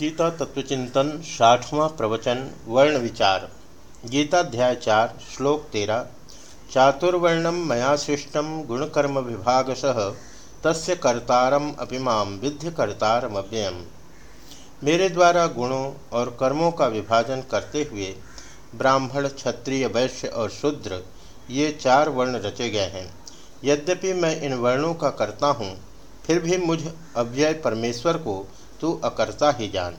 गीता तत्वचिंतन, साठवां प्रवचन वर्ण विचार गीताध्याय चार, श्लोक तेरह चातुर्वर्णम मया सृष्टम गुणकर्म विभागशः, तस्य कर्तारम अपिमाम विद्य कर्तारम अव्ययम मेरे द्वारा गुणों और कर्मों का विभाजन करते हुए ब्राह्मण, क्षत्रिय, वैश्य और शूद्र, ये चार वर्ण रचे गए हैं। यद्यपि मैं इन वर्णों का करता हूँ, फिर भी मुझ अव्यय परमेश्वर को तू अकर्ता ही जान।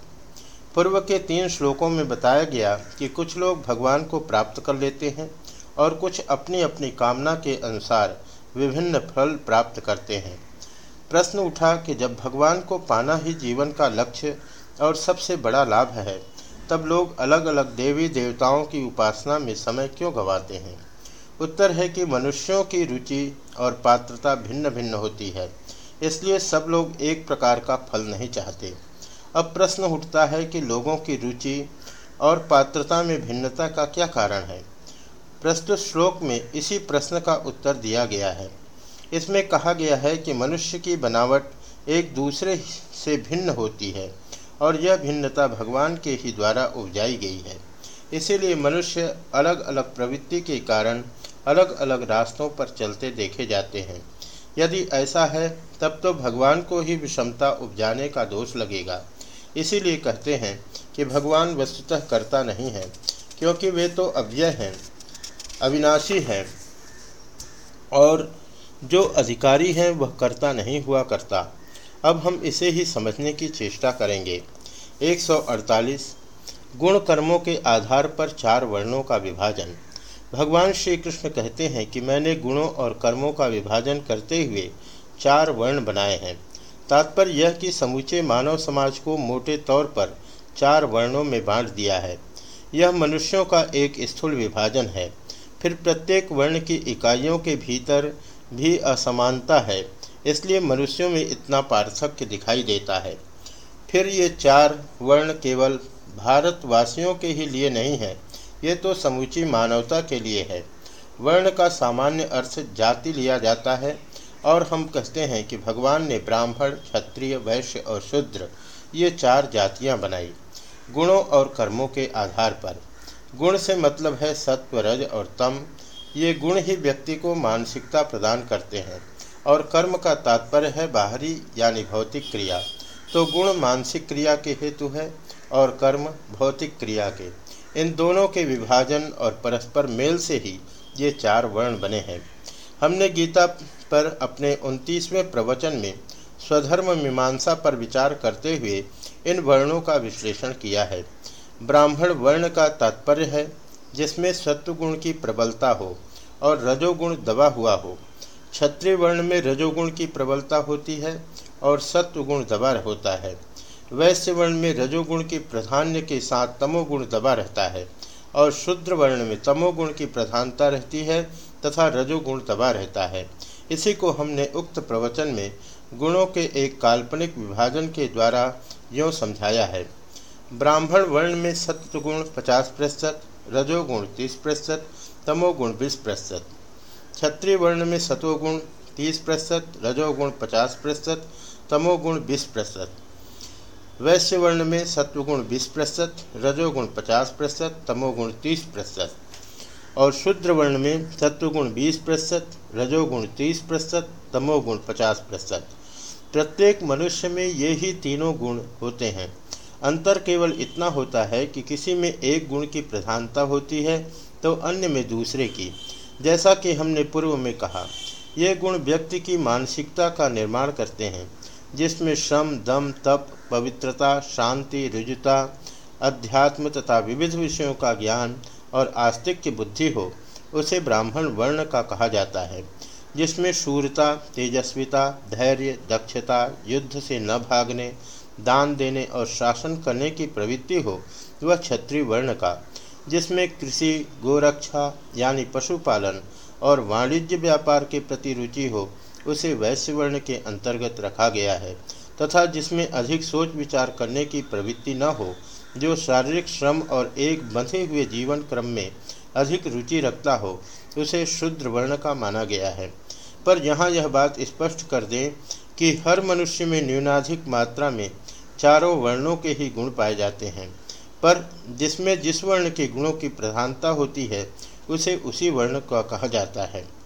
पूर्व के तीन श्लोकों में बताया गया कि कुछ लोग भगवान को प्राप्त कर लेते हैं और कुछ अपनी अपनी कामना के अनुसार विभिन्न फल प्राप्त करते हैं। प्रश्न उठा कि जब भगवान को पाना ही जीवन का लक्ष्य और सबसे बड़ा लाभ है, तब लोग अलग अलग देवी देवताओं की उपासना में समय क्यों गंवाते हैं? उत्तर है कि मनुष्यों की रुचि और पात्रता भिन्न भिन्न होती है। इसलिए सब लोग एक प्रकार का फल नहीं चाहते। अब प्रश्न उठता है कि लोगों की रुचि और पात्रता में भिन्नता का क्या कारण है? प्रस्तुत श्लोक में इसी प्रश्न का उत्तर दिया गया है। इसमें कहा गया है कि मनुष्य की बनावट एक दूसरे से भिन्न होती है और यह भिन्नता भगवान के ही द्वारा उपजाई गई है। इसीलिए मनुष्य अलग अलग प्रवृत्ति के कारण अलग अलग रास्तों पर चलते देखे जाते हैं। यदि ऐसा है, तब तो भगवान को ही विषमता उपजाने का दोष लगेगा। इसीलिए कहते हैं कि भगवान वस्तुतः करता नहीं है, क्योंकि वे तो अव्यय हैं, अविनाशी हैं, और जो अधिकारी हैं, वह करता नहीं हुआ करता। अब हम इसे ही समझने की चेष्टा करेंगे। 148 गुण कर्मों के आधार पर चार वर्णों का विभाजन। भगवान श्री कृष्ण कहते हैं कि मैंने गुणों और कर्मों का विभाजन करते हुए चार वर्ण बनाए हैं। तात्पर्य यह कि समूचे मानव समाज को मोटे तौर पर चार वर्णों में बांट दिया है। यह मनुष्यों का एक स्थूल विभाजन है। फिर प्रत्येक वर्ण की इकाइयों के भीतर भी असमानता है, इसलिए मनुष्यों में इतना पार्थक्य दिखाई देता है। फिर ये चार वर्ण केवल भारतवासियों के ही लिए नहीं है ये तो समूची मानवता के लिए है। वर्ण का सामान्य अर्थ जाति लिया जाता है और हम कहते हैं कि भगवान ने ब्राह्मण, क्षत्रिय, वैश्य और शूद्र ये चार जातियाँ बनाई, गुणों और कर्मों के आधार पर। गुण से मतलब है सत्व, रज और तम। ये गुण ही व्यक्ति को मानसिकता प्रदान करते हैं और कर्म का तात्पर्य है बाहरी यानी भौतिक क्रिया। तो गुण मानसिक क्रिया के हेतु है और कर्म भौतिक क्रिया के। इन दोनों के विभाजन और परस्पर मेल से ही ये चार वर्ण बने हैं। हमने गीता पर अपने उनतीसवें प्रवचन में स्वधर्म मीमांसा पर विचार करते हुए इन वर्णों का विश्लेषण किया है। ब्राह्मण वर्ण का तात्पर्य है, जिसमें सत्वगुण की प्रबलता हो और रजोगुण दबा हुआ हो। क्षत्रिय वर्ण में रजोगुण की प्रबलता होती है और सत्वगुण दबा होता है। वैश्य वर्ण में रजोगुण की प्राधान्य के साथ तमोगुण दबा रहता है और शुद्र वर्ण में तमोगुण की प्रधानता रहती है तथा रजोगुण दबा रहता है। इसी को हमने उक्त प्रवचन में गुणों के एक काल्पनिक विभाजन के द्वारा यों समझाया है। ब्राह्मण वर्ण में सत्वगुण 50 प्रतिशत, रजोगुण 30 प्रतिशत, तमोगुण 20 प्रतिशत। क्षत्रिय वर्ण में सत्वगुण 30 प्रतिशत, रजोगुण 50 प्रतिशत, तमोगुण 20 प्रतिशत। वैश्य वर्ण में सत्वगुण 20 प्रतिशत, रजोगुण 50 प्रतिशत, तमोगुण 30 प्रतिशत। और शुद्र वर्ण में सत्वगुण 20 प्रतिशत, रजोगुण 30 प्रतिशत, तमोगुण 50 प्रतिशत। प्रत्येक मनुष्य में ये ही तीनों गुण होते हैं। अंतर केवल इतना होता है कि किसी में एक गुण की प्रधानता होती है तो अन्य में दूसरे की। जैसा कि हमने पूर्व में कहा, ये गुण व्यक्ति की मानसिकता का निर्माण करते हैं। जिसमें श्रम, दम, तप, पवित्रता, शांति, रुजुता, अध्यात्म तथा विविध विषयों का ज्ञान और आस्तिक की बुद्धि हो, उसे ब्राह्मण वर्ण का कहा जाता है, जिसमें शूरता, तेजस्विता, धैर्य, दक्षता, युद्ध से न भागने, दान देने और शासन करने की प्रवृत्ति हो, वह क्षत्रिय वर्ण का, जिसमें कृषि, गोरक्षा, यानी पशुपालन और वाणिज्य व्यापार के प्रति रुचि हो उसे वैश्य वर्ण के अंतर्गत रखा गया है, तथा जिसमें अधिक सोच विचार करने की प्रवृत्ति न हो, जो शारीरिक श्रम और एक बंधे हुए जीवन क्रम में अधिक रुचि रखता हो, उसे शुद्र वर्ण का माना गया है। पर यहाँ यह बात स्पष्ट कर दें कि हर मनुष्य में न्यूनाधिक मात्रा में चारों वर्णों के ही गुण पाए जाते हैं। पर जिसमें जिस वर्ण के गुणों की प्रधानता होती है, उसे उसी वर्ण का कहा जाता है।